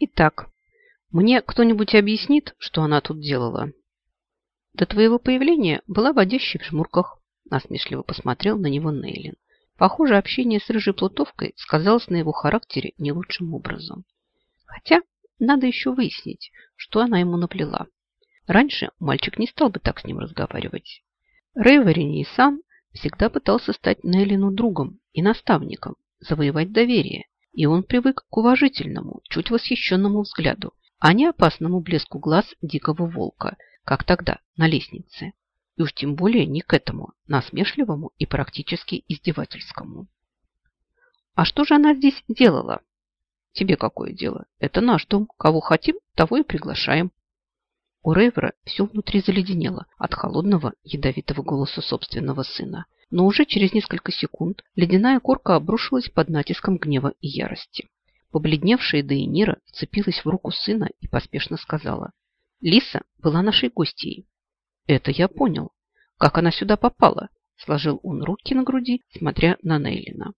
Итак, мне кто-нибудь объяснит, что она тут делала? До твоего появления была водящей в жмурках. Насмешливо посмотрел на него Нейлин. Похоже, общение с рыжей плутовкой сказалось на его характере не лучшим образом. Хотя надо еще выяснить, что она ему наплела. Раньше мальчик не стал бы так с ним разговаривать. Рейвери сам всегда пытался стать Нейлину другом и наставником, завоевать доверие, и он привык к уважительному, чуть восхищенному взгляду, а не опасному блеску глаз дикого волка, как тогда на лестнице. И уж тем более не к этому, насмешливому и практически издевательскому. А что же она здесь делала? Тебе какое дело? Это наш дом. Кого хотим, того и приглашаем. У Рейвера все внутри заледенело от холодного, ядовитого голоса собственного сына. Но уже через несколько секунд ледяная корка обрушилась под натиском гнева и ярости. Побледневшая Дейнира вцепилась в руку сына и поспешно сказала. «Лиса была нашей гостьей». «Это я понял. Как она сюда попала?» Сложил он руки на груди, смотря на Нейлина.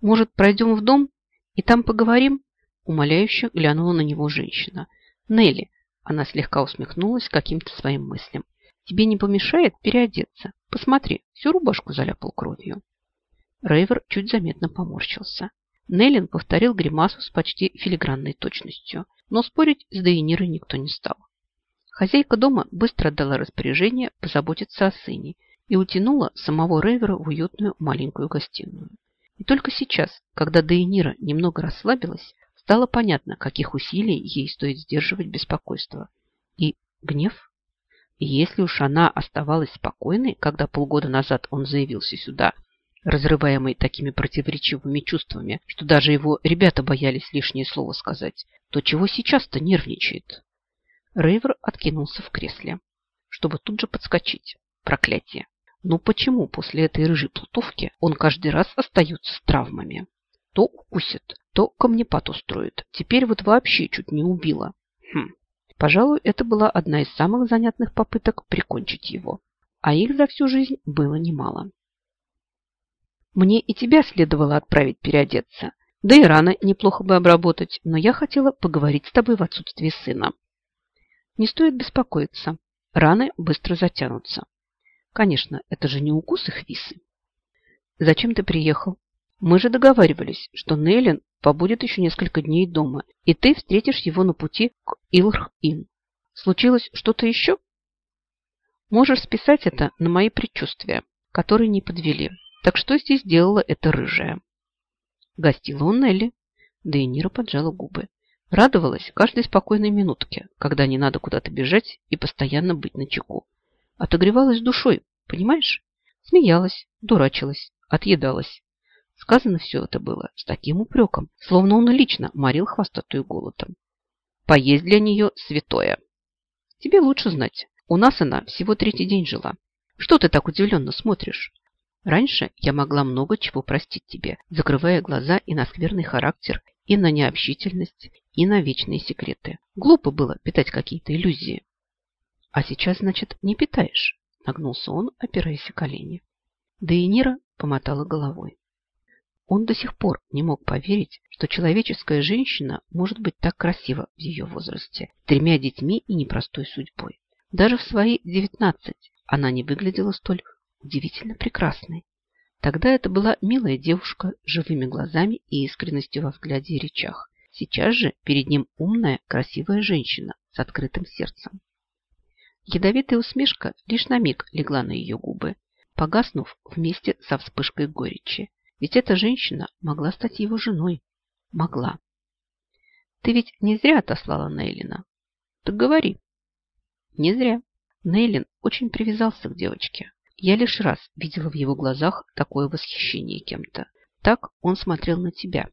«Может, пройдем в дом и там поговорим?» Умоляюще глянула на него женщина. «Нелли, она слегка усмехнулась каким-то своим мыслям. Тебе не помешает переодеться? Посмотри, всю рубашку заляпал кровью. Рейвер чуть заметно поморщился. Нейлин повторил гримасу с почти филигранной точностью, но спорить с Дейнирой никто не стал. Хозяйка дома быстро отдала распоряжение позаботиться о сыне и утянула самого Рейвера в уютную маленькую гостиную. И только сейчас, когда Дейнира немного расслабилась, стало понятно, каких усилий ей стоит сдерживать беспокойство. И гнев если уж она оставалась спокойной, когда полгода назад он заявился сюда, разрываемый такими противоречивыми чувствами, что даже его ребята боялись лишнее слово сказать, то чего сейчас-то нервничает? Рейвер откинулся в кресле, чтобы тут же подскочить. Проклятие! Ну почему после этой рыжей плутовки он каждый раз остается с травмами? То укусит, то камнепад устроит. Теперь вот вообще чуть не убило. Хм, Пожалуй, это была одна из самых занятных попыток прикончить его. А их за всю жизнь было немало. Мне и тебя следовало отправить переодеться. Да и рано неплохо бы обработать, но я хотела поговорить с тобой в отсутствии сына. Не стоит беспокоиться. Раны быстро затянутся. Конечно, это же не укус их висы. Зачем ты приехал? Мы же договаривались, что Нейлин побудет еще несколько дней дома, и ты встретишь его на пути к Илрх-Ин. Случилось что-то еще? Можешь списать это на мои предчувствия, которые не подвели. Так что здесь делала эта рыжая? Гостила у Нелли. Да и Нира поджала губы. Радовалась каждой спокойной минутке, когда не надо куда-то бежать и постоянно быть на чеку. Отогревалась душой, понимаешь? Смеялась, дурачилась, отъедалась. Сказано все это было с таким упреком, словно он лично морил хвостатую голодом. Поесть для нее святое. Тебе лучше знать. У нас она всего третий день жила. Что ты так удивленно смотришь? Раньше я могла много чего простить тебе, закрывая глаза и на скверный характер, и на необщительность, и на вечные секреты. Глупо было питать какие-то иллюзии. А сейчас, значит, не питаешь, нагнулся он, опираясь о колени. Да и Нира помотала головой. Он до сих пор не мог поверить, что человеческая женщина может быть так красива в ее возрасте, тремя детьми и непростой судьбой. Даже в свои девятнадцать она не выглядела столь удивительно прекрасной. Тогда это была милая девушка с живыми глазами и искренностью во взгляде и речах. Сейчас же перед ним умная, красивая женщина с открытым сердцем. Ядовитая усмешка лишь на миг легла на ее губы, погаснув вместе со вспышкой горечи. Ведь эта женщина могла стать его женой. Могла. Ты ведь не зря отослала Нейлина. Так говори. Не зря. Нейлин очень привязался к девочке. Я лишь раз видела в его глазах такое восхищение кем-то. Так он смотрел на тебя.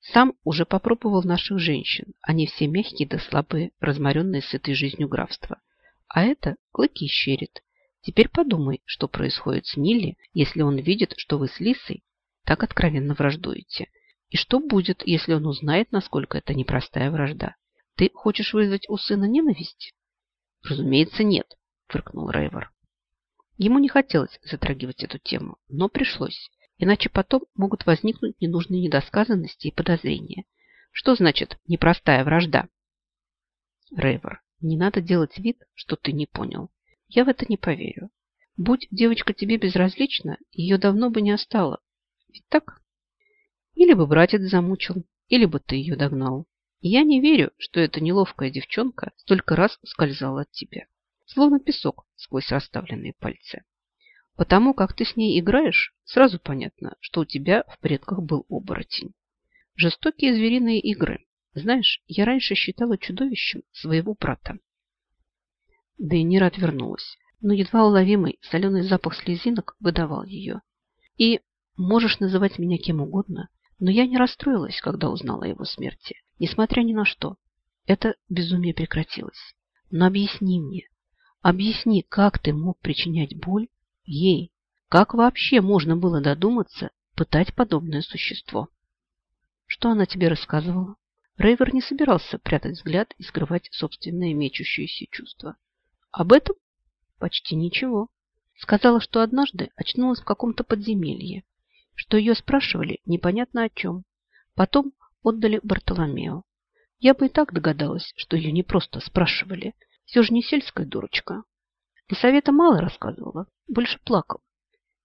Сам уже попробовал наших женщин. Они все мягкие да слабые, разморенные с этой жизнью графства. А это клыки щерит. Теперь подумай, что происходит с Нилли, если он видит, что вы с Лисой так откровенно враждуете. И что будет, если он узнает, насколько это непростая вражда? Ты хочешь вызвать у сына ненависть? Разумеется, нет, фыркнул Рейвор. Ему не хотелось затрагивать эту тему, но пришлось. Иначе потом могут возникнуть ненужные недосказанности и подозрения. Что значит непростая вражда? Рейвер, не надо делать вид, что ты не понял. Я в это не поверю. Будь девочка тебе безразлична, ее давно бы не остало. Ведь так? Или бы братец замучил, или бы ты ее догнал. я не верю, что эта неловкая девчонка столько раз ускользала от тебя. Словно песок сквозь расставленные пальцы. Потому как ты с ней играешь, сразу понятно, что у тебя в предках был оборотень. Жестокие звериные игры. Знаешь, я раньше считала чудовищем своего брата. Дейнира отвернулась, но едва уловимый соленый запах слезинок выдавал ее. И можешь называть меня кем угодно, но я не расстроилась, когда узнала о его смерти, несмотря ни на что. Это безумие прекратилось. Но объясни мне, объясни, как ты мог причинять боль ей? Как вообще можно было додуматься пытать подобное существо? Что она тебе рассказывала? Рейвер не собирался прятать взгляд и скрывать собственное мечущееся чувство. Об этом почти ничего. Сказала, что однажды очнулась в каком-то подземелье, что ее спрашивали непонятно о чем. Потом отдали Бартоломео. Я бы и так догадалась, что ее не просто спрашивали. Все же не сельская дурочка. Лисавета мало рассказывала, больше плакала.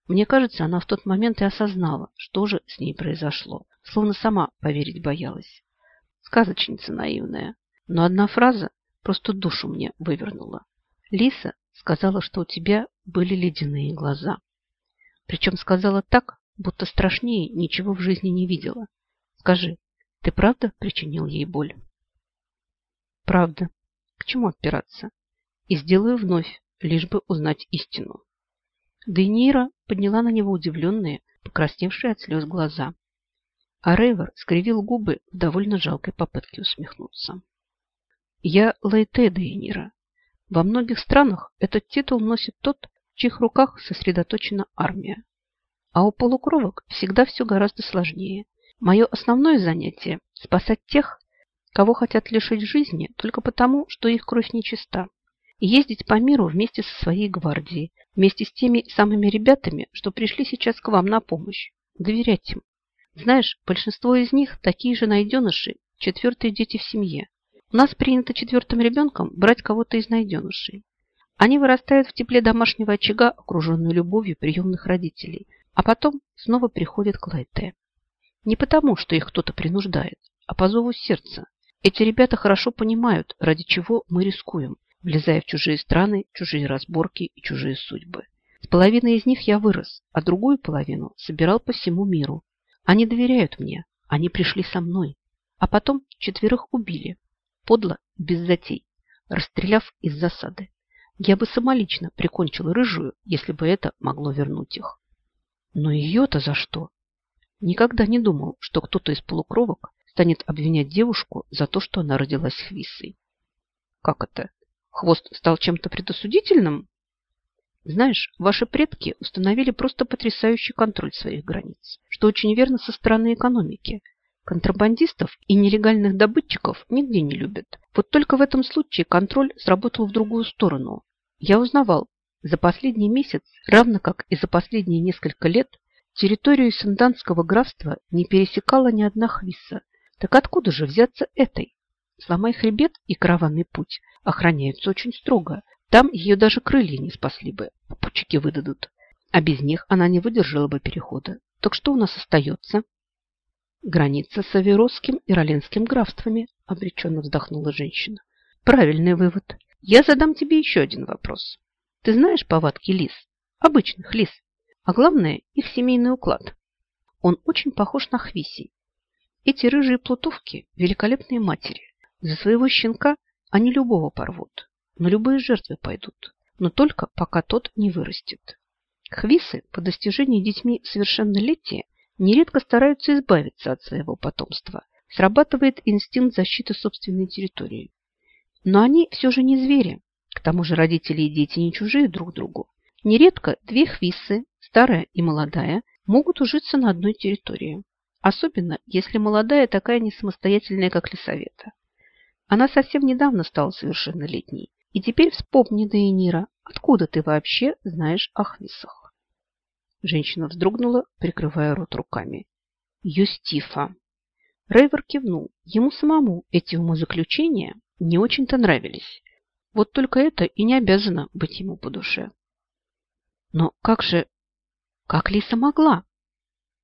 Мне кажется, она в тот момент и осознала, что же с ней произошло, словно сама поверить боялась. Сказочница наивная. Но одна фраза просто душу мне вывернула. Лиса сказала, что у тебя были ледяные глаза. Причем сказала так, будто страшнее ничего в жизни не видела. Скажи, ты правда причинил ей боль? Правда. К чему отпираться? И сделаю вновь, лишь бы узнать истину. Дейнира подняла на него удивленные, покрасневшие от слез глаза. А Рейвер скривил губы в довольно жалкой попытке усмехнуться. Я Лейте Дейнира. Во многих странах этот титул носит тот, в чьих руках сосредоточена армия. А у полукровок всегда все гораздо сложнее. Мое основное занятие – спасать тех, кого хотят лишить жизни только потому, что их кровь нечиста. И ездить по миру вместе со своей гвардией, вместе с теми самыми ребятами, что пришли сейчас к вам на помощь. Доверять им. Знаешь, большинство из них такие же найденыши, четвертые дети в семье. У нас принято четвертым ребенком брать кого-то из найденышей. Они вырастают в тепле домашнего очага, окруженную любовью приемных родителей – а потом снова приходит к Лайте. Не потому, что их кто-то принуждает, а по зову сердца. Эти ребята хорошо понимают, ради чего мы рискуем, влезая в чужие страны, чужие разборки и чужие судьбы. С половиной из них я вырос, а другую половину собирал по всему миру. Они доверяют мне, они пришли со мной. А потом четверых убили. Подло, без затей, расстреляв из засады. Я бы самолично прикончил рыжую, если бы это могло вернуть их. Но ее-то за что? Никогда не думал, что кто-то из полукровок станет обвинять девушку за то, что она родилась хвисой. Как это? Хвост стал чем-то предосудительным? Знаешь, ваши предки установили просто потрясающий контроль своих границ, что очень верно со стороны экономики. Контрабандистов и нелегальных добытчиков нигде не любят. Вот только в этом случае контроль сработал в другую сторону. Я узнавал, за последний месяц, равно как и за последние несколько лет, территорию Санданского графства не пересекала ни одна хвиса. Так откуда же взяться этой? Сломай хребет и караванный путь охраняются очень строго. Там ее даже крылья не спасли бы, попутчики выдадут. А без них она не выдержала бы перехода. Так что у нас остается? Граница с Аверосским и Роленским графствами, обреченно вздохнула женщина. Правильный вывод. Я задам тебе еще один вопрос. Ты знаешь повадки лис? Обычных лис. А главное, их семейный уклад. Он очень похож на хвисей. Эти рыжие плутовки – великолепные матери. За своего щенка они любого порвут. На любые жертвы пойдут. Но только пока тот не вырастет. Хвисы по достижении детьми совершеннолетия нередко стараются избавиться от своего потомства. Срабатывает инстинкт защиты собственной территории. Но они все же не звери, к тому же родители и дети не чужие друг другу. Нередко две хвиссы, старая и молодая, могут ужиться на одной территории. Особенно, если молодая такая не самостоятельная, как Лисавета. Она совсем недавно стала совершеннолетней. И теперь вспомни, Дейнира, откуда ты вообще знаешь о хвисах? Женщина вздрогнула, прикрывая рот руками. Юстифа. Рейвер кивнул. Ему самому эти умозаключения не очень-то нравились. Вот только это и не обязано быть ему по душе. Но как же... Как Лиса могла?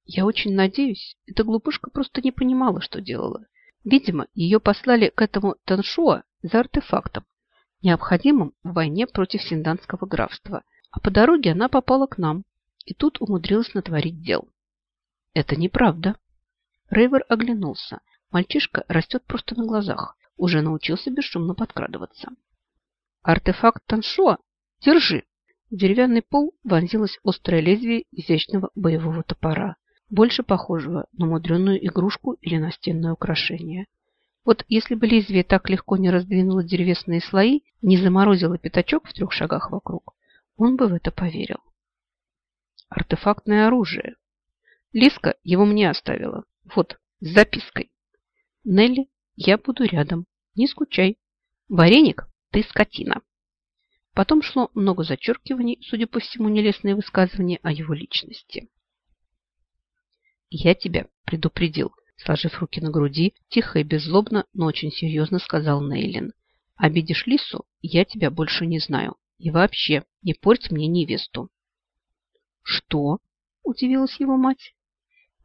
Я очень надеюсь, эта глупышка просто не понимала, что делала. Видимо, ее послали к этому Таншуа за артефактом, необходимым в войне против Синданского графства. А по дороге она попала к нам и тут умудрилась натворить дел. Это неправда. Рейвер оглянулся. Мальчишка растет просто на глазах. Уже научился бесшумно подкрадываться. Артефакт Таншуа? Держи. В деревянный пол вонзилось острое лезвие изящного боевого топора больше похожего на мудреную игрушку или настенное украшение. Вот если бы лезвие так легко не раздвинуло деревесные слои, не заморозило пятачок в трех шагах вокруг, он бы в это поверил. Артефактное оружие. Лиска его мне оставила. Вот, с запиской. Нелли, я буду рядом. Не скучай. Вареник, ты скотина. Потом шло много зачеркиваний, судя по всему, нелестные высказывания о его личности. «Я тебя предупредил», сложив руки на груди, тихо и беззлобно, но очень серьезно сказал Нейлин. «Обидишь Лису, я тебя больше не знаю. И вообще, не порть мне невесту». «Что?» – удивилась его мать.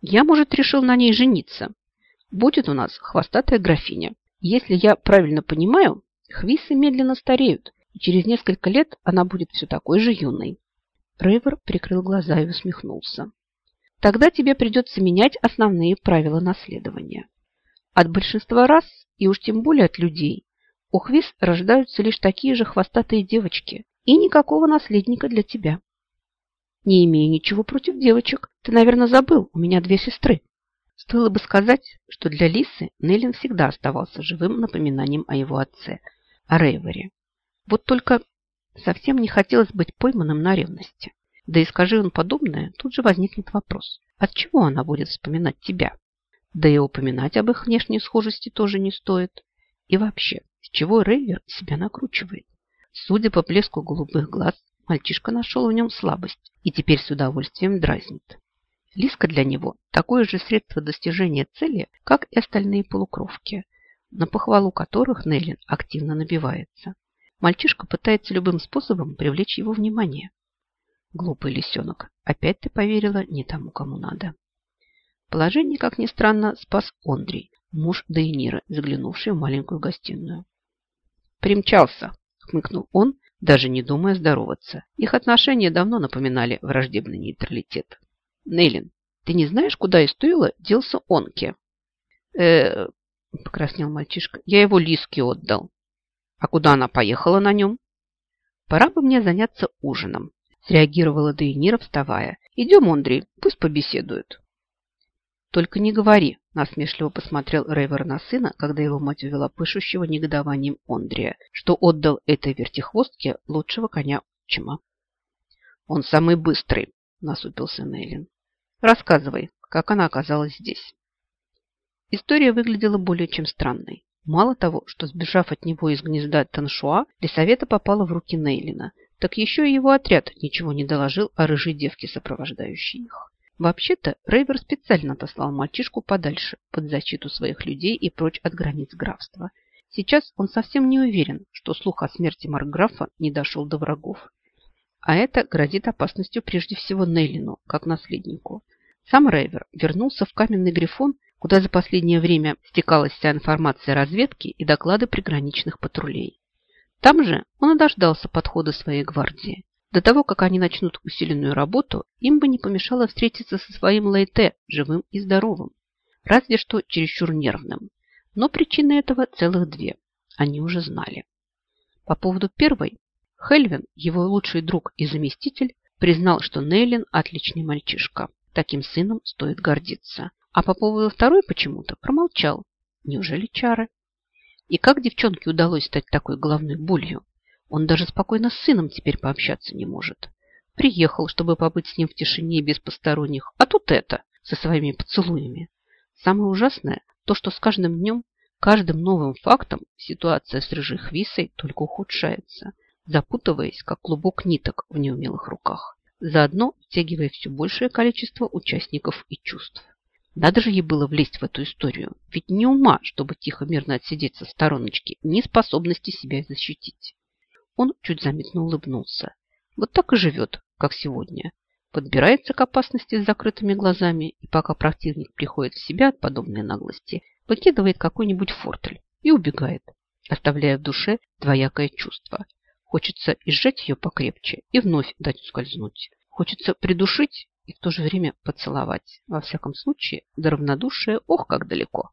«Я, может, решил на ней жениться. Будет у нас хвостатая графиня. Если я правильно понимаю, хвисы медленно стареют, и через несколько лет она будет все такой же юной». Рейвер прикрыл глаза и усмехнулся. Тогда тебе придется менять основные правила наследования. От большинства рас, и уж тем более от людей, у хвиз рождаются лишь такие же хвостатые девочки, и никакого наследника для тебя. Не имею ничего против девочек. Ты, наверное, забыл, у меня две сестры. Стоило бы сказать, что для Лисы Неллин всегда оставался живым напоминанием о его отце, о Рейвере. Вот только совсем не хотелось быть пойманным на ревности. Да и скажи он подобное, тут же возникнет вопрос. От чего она будет вспоминать тебя? Да и упоминать об их внешней схожести тоже не стоит. И вообще, с чего Рейвер себя накручивает? Судя по блеску голубых глаз, мальчишка нашел в нем слабость и теперь с удовольствием дразнит. Лиска для него такое же средство достижения цели, как и остальные полукровки, на похвалу которых Нейлин активно набивается. Мальчишка пытается любым способом привлечь его внимание. Глупый лисенок, опять ты поверила не тому, кому надо. Положение, как ни странно, спас Ондрий, муж Дейнира, заглянувший в маленькую гостиную. «Примчался!» – хмыкнул он, даже не думая здороваться. Их отношения давно напоминали враждебный нейтралитет. «Нейлин, ты не знаешь, куда из Туила делся Онке?» э покраснел мальчишка. «Я его Лиске отдал». «А куда она поехала на нем?» «Пора бы мне заняться ужином. Среагировала Дейнира, вставая. «Идем, Андрей, пусть побеседуют». «Только не говори», – насмешливо посмотрел Рейвер на сына, когда его мать увела пышущего негодованием Ондрия, что отдал этой вертихвостке лучшего коня отчима. «Он самый быстрый», – насупился Нейлин. «Рассказывай, как она оказалась здесь». История выглядела более чем странной. Мало того, что сбежав от него из гнезда Таншуа, Лисавета попала в руки Нейлина, так еще и его отряд ничего не доложил о рыжей девке, сопровождающей их. Вообще-то Рейвер специально отослал мальчишку подальше, под защиту своих людей и прочь от границ графства. Сейчас он совсем не уверен, что слух о смерти Маркграфа не дошел до врагов. А это грозит опасностью прежде всего Нейлину, как наследнику. Сам Рейвер вернулся в каменный грифон, куда за последнее время стекалась вся информация разведки и доклады приграничных патрулей. Там же он и дождался подхода своей гвардии. До того, как они начнут усиленную работу, им бы не помешало встретиться со своим Лейте, живым и здоровым. Разве что чересчур нервным. Но причины этого целых две. Они уже знали. По поводу первой, Хельвин, его лучший друг и заместитель, признал, что Нейлин отличный мальчишка. Таким сыном стоит гордиться. А по поводу второй почему-то промолчал. Неужели чары? И как девчонке удалось стать такой головной болью? Он даже спокойно с сыном теперь пообщаться не может. Приехал, чтобы побыть с ним в тишине без посторонних, а тут это, со своими поцелуями. Самое ужасное, то, что с каждым днем, каждым новым фактом ситуация с рыжей хвисой только ухудшается, запутываясь, как клубок ниток в неумелых руках, заодно втягивая все большее количество участников и чувств. Надо же ей было влезть в эту историю. Ведь не ума, чтобы тихо-мирно отсидеться в стороночке, ни способности себя защитить. Он чуть заметно улыбнулся. Вот так и живет, как сегодня. Подбирается к опасности с закрытыми глазами, и пока противник приходит в себя от подобной наглости, выкидывает какой-нибудь фортель и убегает, оставляя в душе двоякое чувство. Хочется и сжать ее покрепче, и вновь дать ускользнуть. Хочется придушить и в то же время поцеловать. Во всяком случае, до равнодушия ох, как далеко.